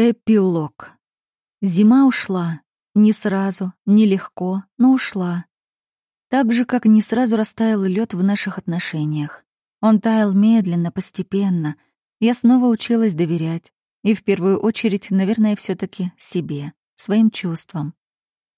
Эпилог. Зима ушла. Не сразу, не легко, но ушла. Так же, как не сразу растаял лед в наших отношениях. Он таял медленно, постепенно. Я снова училась доверять. И в первую очередь, наверное, все таки себе, своим чувствам.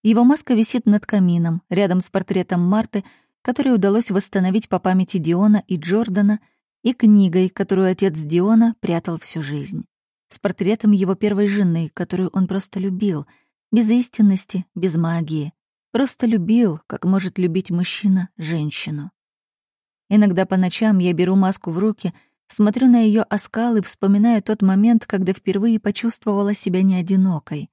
Его маска висит над камином, рядом с портретом Марты, который удалось восстановить по памяти Диона и Джордана, и книгой, которую отец Диона прятал всю жизнь с портретом его первой жены, которую он просто любил, без истинности, без магии. Просто любил, как может любить мужчина женщину. Иногда по ночам я беру маску в руки, смотрю на ее оскал и вспоминаю тот момент, когда впервые почувствовала себя не одинокой,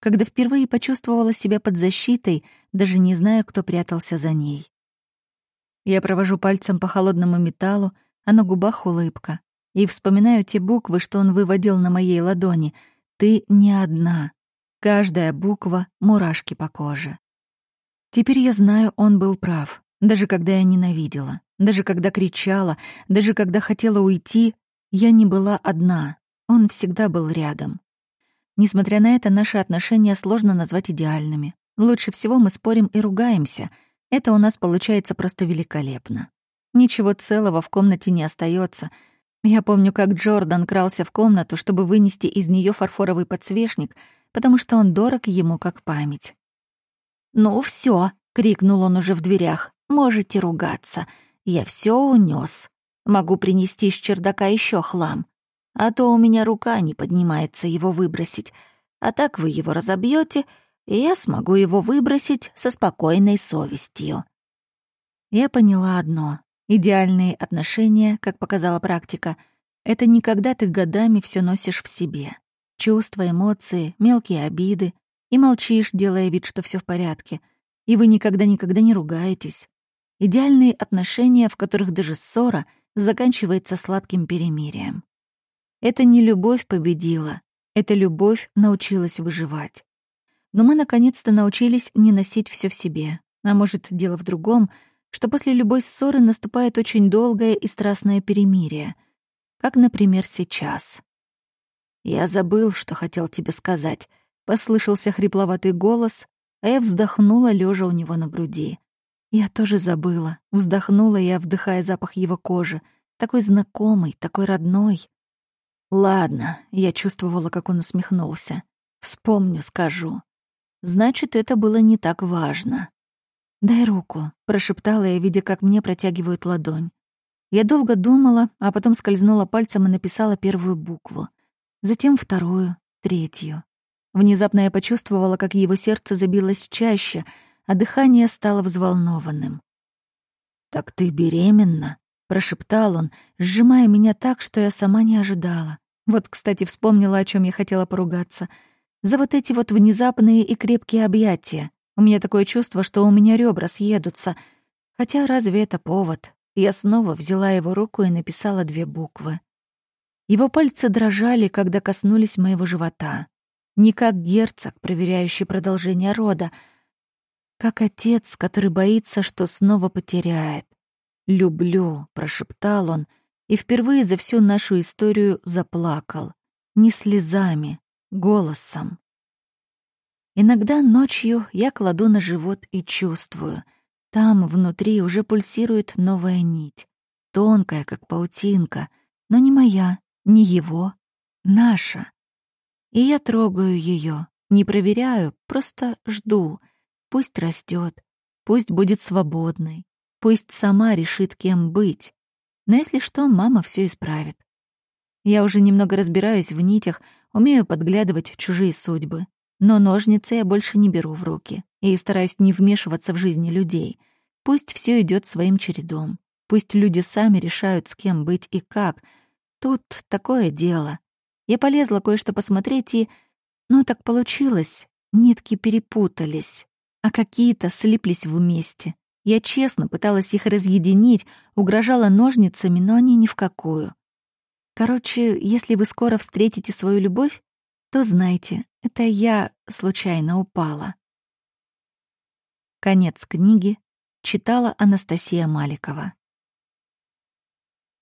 когда впервые почувствовала себя под защитой, даже не зная, кто прятался за ней. Я провожу пальцем по холодному металлу, а на губах улыбка и вспоминаю те буквы, что он выводил на моей ладони. «Ты не одна». Каждая буква — мурашки по коже. Теперь я знаю, он был прав. Даже когда я ненавидела, даже когда кричала, даже когда хотела уйти, я не была одна. Он всегда был рядом. Несмотря на это, наши отношения сложно назвать идеальными. Лучше всего мы спорим и ругаемся. Это у нас получается просто великолепно. Ничего целого в комнате не остается — я помню, как Джордан крался в комнату, чтобы вынести из нее фарфоровый подсвечник, потому что он дорог ему как память. «Ну все, крикнул он уже в дверях. «Можете ругаться. Я все унес. Могу принести с чердака еще хлам. А то у меня рука не поднимается его выбросить. А так вы его разобьете, и я смогу его выбросить со спокойной совестью». Я поняла одно. Идеальные отношения, как показала практика, это не когда ты годами все носишь в себе. Чувства, эмоции, мелкие обиды, и молчишь, делая вид, что все в порядке, и вы никогда-никогда не ругаетесь. Идеальные отношения, в которых даже ссора заканчивается сладким перемирием. Это не любовь победила, это любовь научилась выживать. Но мы наконец-то научились не носить все в себе. А может, дело в другом — что после любой ссоры наступает очень долгое и страстное перемирие, как, например, сейчас. «Я забыл, что хотел тебе сказать», — послышался хрипловатый голос, а я вздохнула, лежа у него на груди. Я тоже забыла. Вздохнула я, вдыхая запах его кожи. Такой знакомый, такой родной. «Ладно», — я чувствовала, как он усмехнулся. «Вспомню, скажу. Значит, это было не так важно». «Дай руку», — прошептала я, видя, как мне протягивают ладонь. Я долго думала, а потом скользнула пальцем и написала первую букву. Затем вторую, третью. Внезапно я почувствовала, как его сердце забилось чаще, а дыхание стало взволнованным. «Так ты беременна?» — прошептал он, сжимая меня так, что я сама не ожидала. Вот, кстати, вспомнила, о чем я хотела поругаться. За вот эти вот внезапные и крепкие объятия. У меня такое чувство, что у меня ребра съедутся. Хотя разве это повод? Я снова взяла его руку и написала две буквы. Его пальцы дрожали, когда коснулись моего живота. Не как герцог, проверяющий продолжение рода, как отец, который боится, что снова потеряет. «Люблю», — прошептал он, и впервые за всю нашу историю заплакал. Не слезами, голосом. Иногда ночью я кладу на живот и чувствую. Там, внутри, уже пульсирует новая нить. Тонкая, как паутинка, но не моя, не его, наша. И я трогаю ее, не проверяю, просто жду. Пусть растет, пусть будет свободной, пусть сама решит, кем быть. Но если что, мама все исправит. Я уже немного разбираюсь в нитях, умею подглядывать чужие судьбы. Но ножницы я больше не беру в руки и стараюсь не вмешиваться в жизни людей. Пусть все идет своим чередом. Пусть люди сами решают, с кем быть и как. Тут такое дело. Я полезла кое-что посмотреть и... Ну, так получилось. Нитки перепутались, а какие-то слиплись вместе. Я честно пыталась их разъединить, угрожала ножницами, но они ни в какую. Короче, если вы скоро встретите свою любовь, то знайте, это я случайно упала. Конец книги читала Анастасия Маликова.